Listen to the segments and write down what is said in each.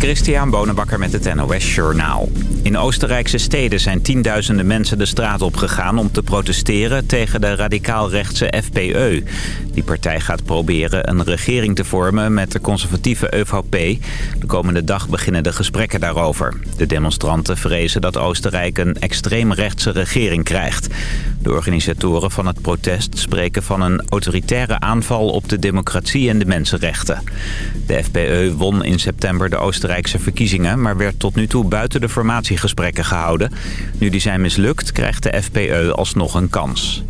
Christian Bonenbakker met het NOS Journaal. In Oostenrijkse steden zijn tienduizenden mensen de straat opgegaan om te protesteren tegen de radicaal-rechtse FPE. Die partij gaat proberen een regering te vormen met de conservatieve ÖVP. De komende dag beginnen de gesprekken daarover. De demonstranten vrezen dat Oostenrijk een extreemrechtse regering krijgt. De organisatoren van het protest spreken van een autoritaire aanval op de democratie en de mensenrechten. De FPE won in september de Oostenrijkse verkiezingen... maar werd tot nu toe buiten de formatiegesprekken gehouden. Nu die zijn mislukt, krijgt de FPE alsnog een kans.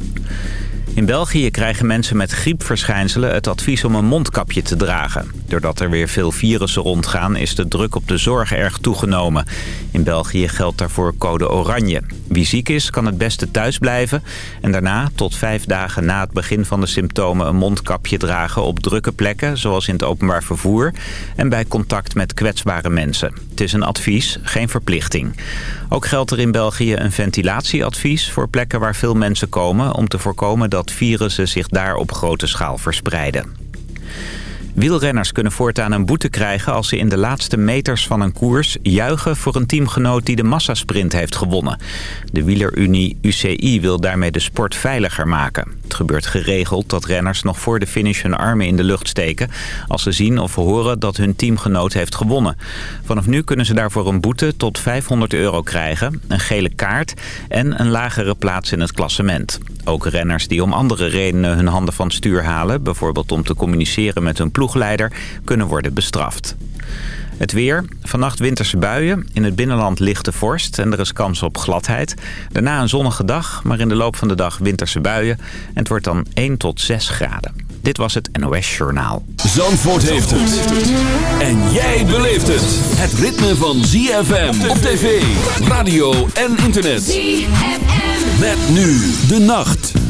In België krijgen mensen met griepverschijnselen het advies om een mondkapje te dragen. Doordat er weer veel virussen rondgaan is de druk op de zorg erg toegenomen. In België geldt daarvoor code oranje. Wie ziek is kan het beste thuis blijven en daarna tot vijf dagen na het begin van de symptomen een mondkapje dragen op drukke plekken zoals in het openbaar vervoer en bij contact met kwetsbare mensen. Het is een advies, geen verplichting. Ook geldt er in België een ventilatieadvies voor plekken waar veel mensen komen om te voorkomen dat virussen zich daar op grote schaal verspreiden. Wielrenners kunnen voortaan een boete krijgen als ze in de laatste meters van een koers juichen voor een teamgenoot die de massasprint heeft gewonnen. De wielerunie UCI wil daarmee de sport veiliger maken. Het gebeurt geregeld dat renners nog voor de finish hun armen in de lucht steken... als ze zien of horen dat hun teamgenoot heeft gewonnen. Vanaf nu kunnen ze daarvoor een boete tot 500 euro krijgen, een gele kaart... en een lagere plaats in het klassement. Ook renners die om andere redenen hun handen van stuur halen... bijvoorbeeld om te communiceren met hun ploegleider, kunnen worden bestraft. Het weer. Vannacht winterse buien. In het binnenland lichte vorst en er is kans op gladheid. Daarna een zonnige dag, maar in de loop van de dag winterse buien. En het wordt dan 1 tot 6 graden. Dit was het NOS Journaal. Zandvoort heeft het. En jij beleeft het. Het ritme van ZFM op tv, radio en internet. ZFM. Met nu de nacht.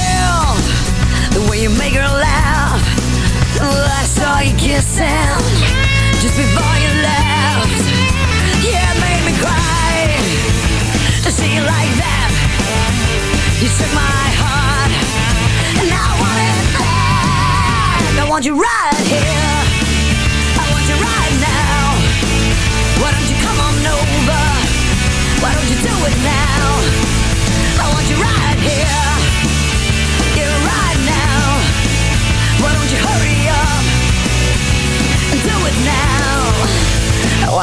The way you make her laugh. The last saw you kissing Just before you left. Yeah, it made me cry To see you like that. You took my heart And I want it back. I want you right here. I want you right now. Why don't you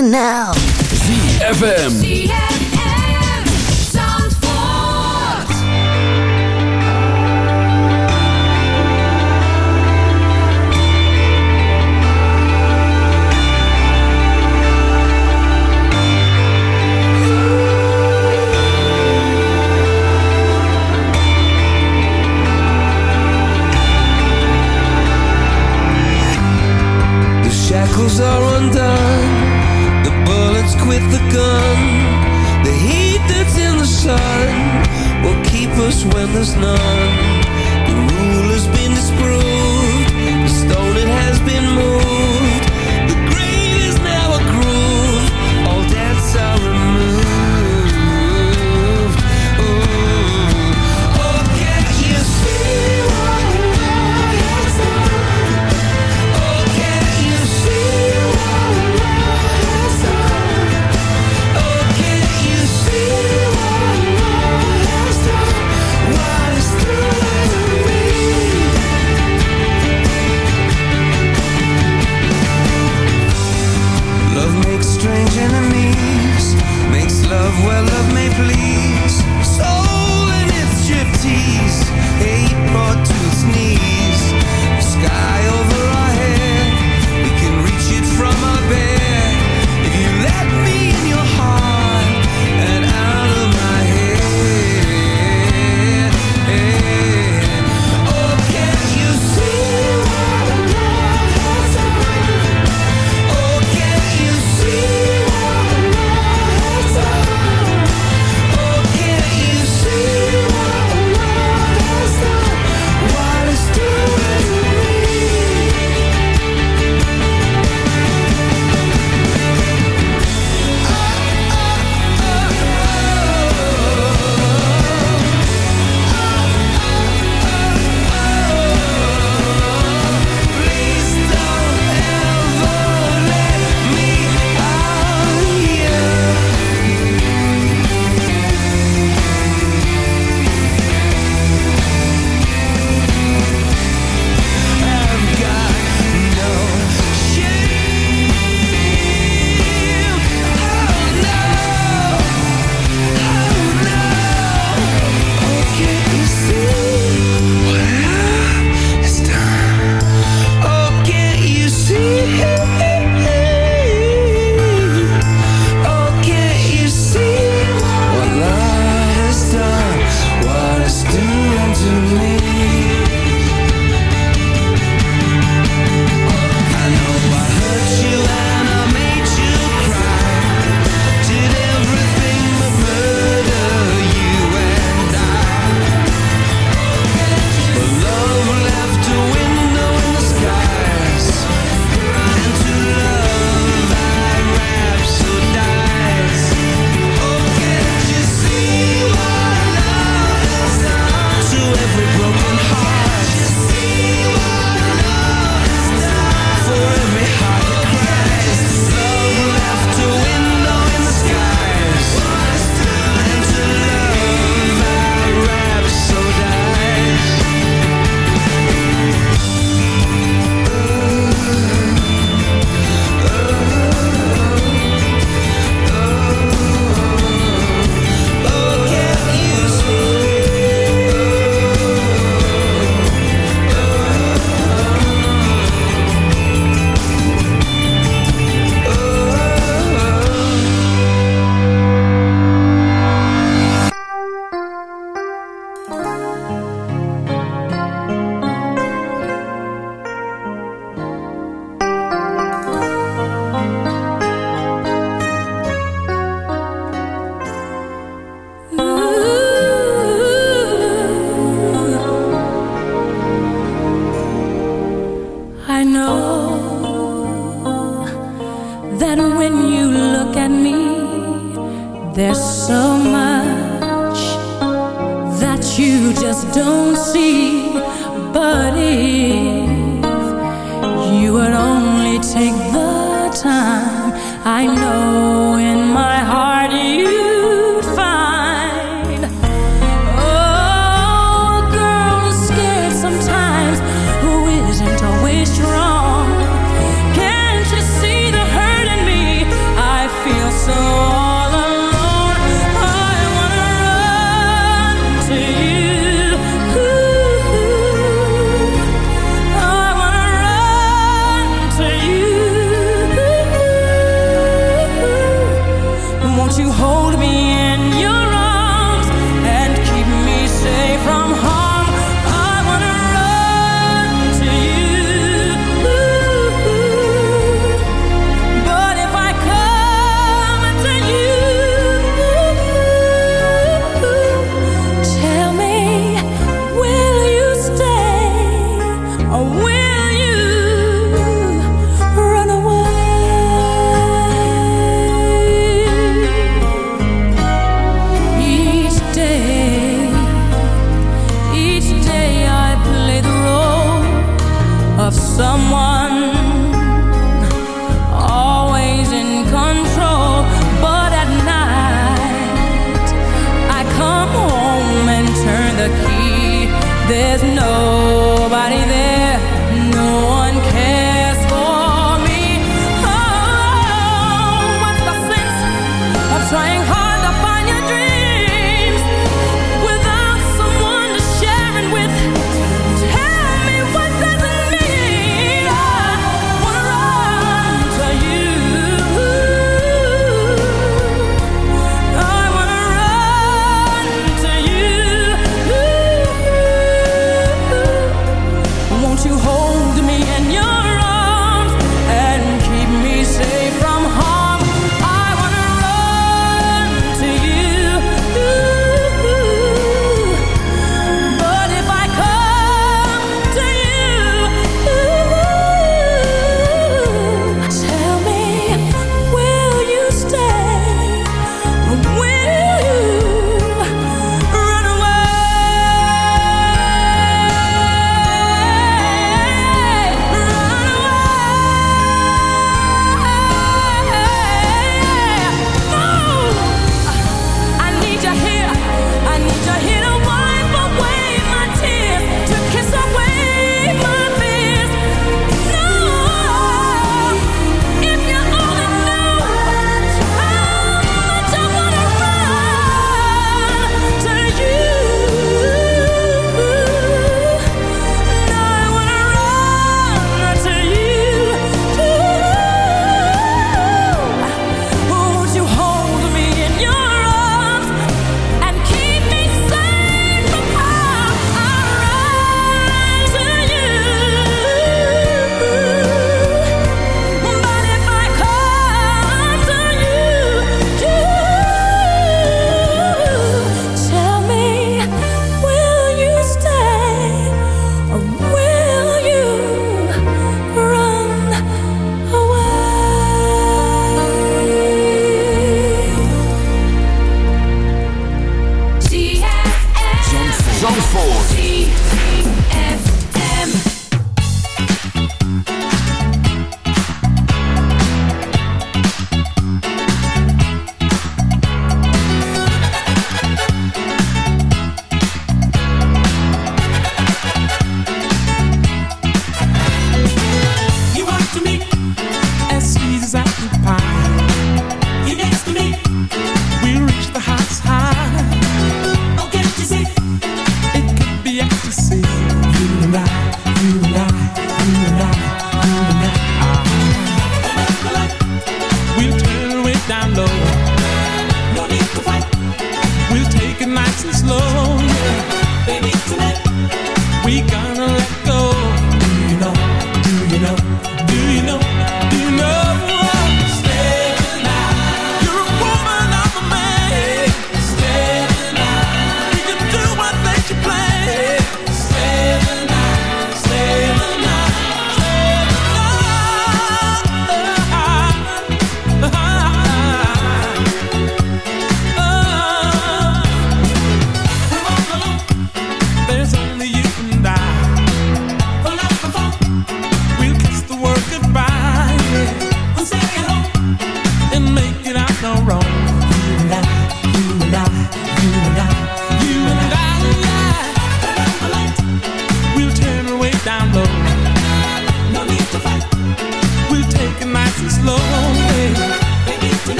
you now. ZFM.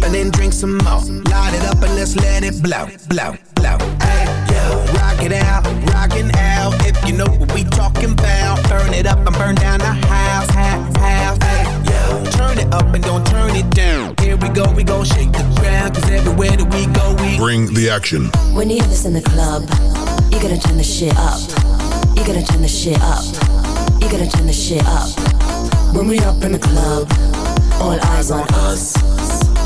Drink it up and then drink some more. Light it up and let's let it blow, blow, blow. Hey, yo. Rock it out, rockin' out. If you know what we talking about, burn it up and burn down the house, house, house. Hey, yo. Turn it up and don't turn it down. Here we go, we gon' shake the ground. Cause everywhere that we go, we Bring the action. When you have this in the club, you gotta turn the shit up. You gotta turn the shit up. You gotta turn the shit up. When we up in the club, all eyes on us.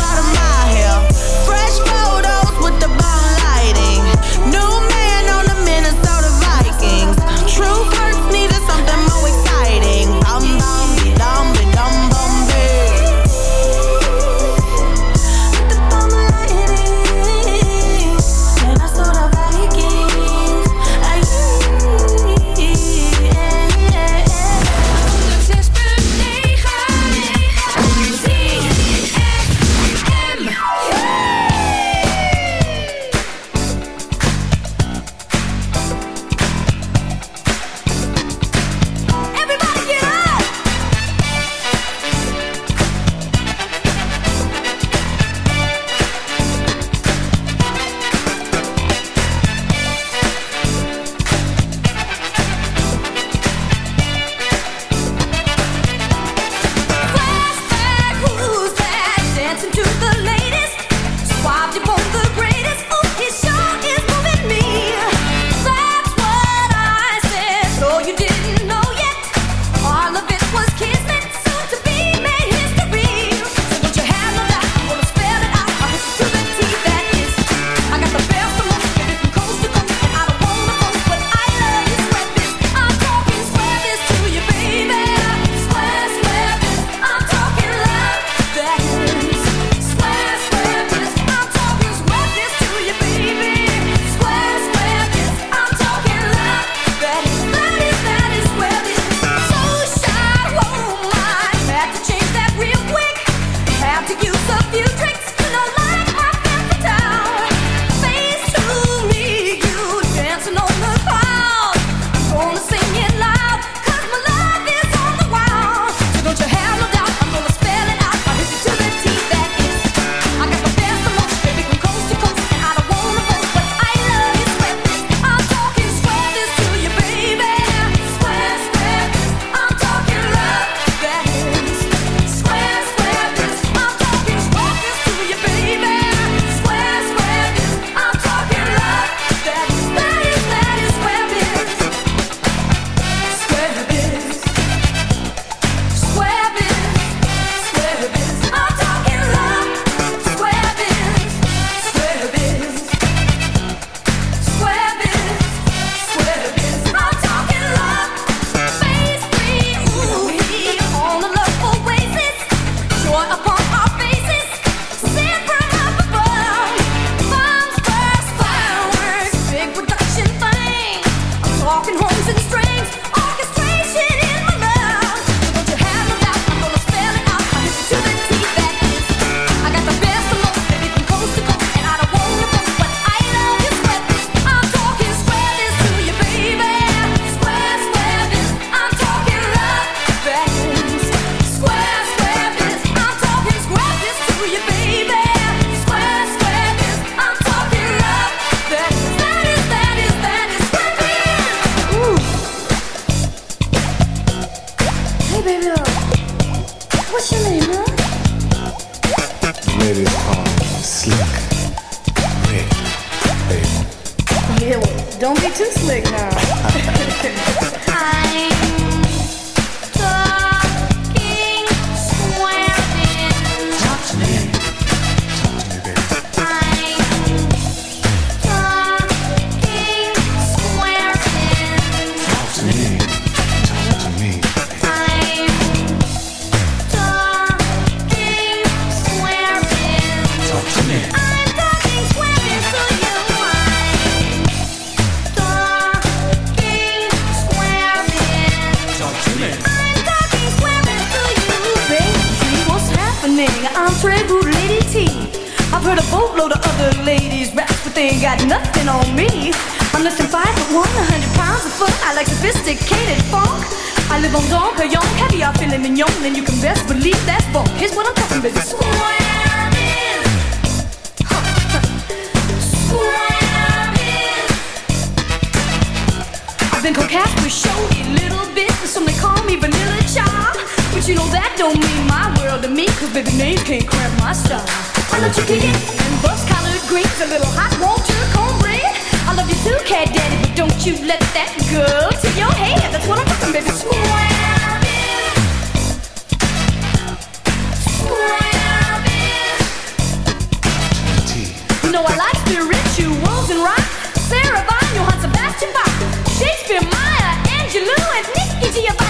get filet mignon, and you can best believe that's bunk. Here's what I'm talking about. I've been coquette with showy little bit, some they call me Vanilla Child. But you know that don't mean my world to me, cause baby names can't cramp my style. I love chicken and bus collared greens, a little hot water cornbread. I love you too, cat daddy, but don't you let that go to your head. That's what I'm talking, baby. Swearing. Sebastian Bach, Shakespeare, Maya Angelou, and Nikki Giovanni,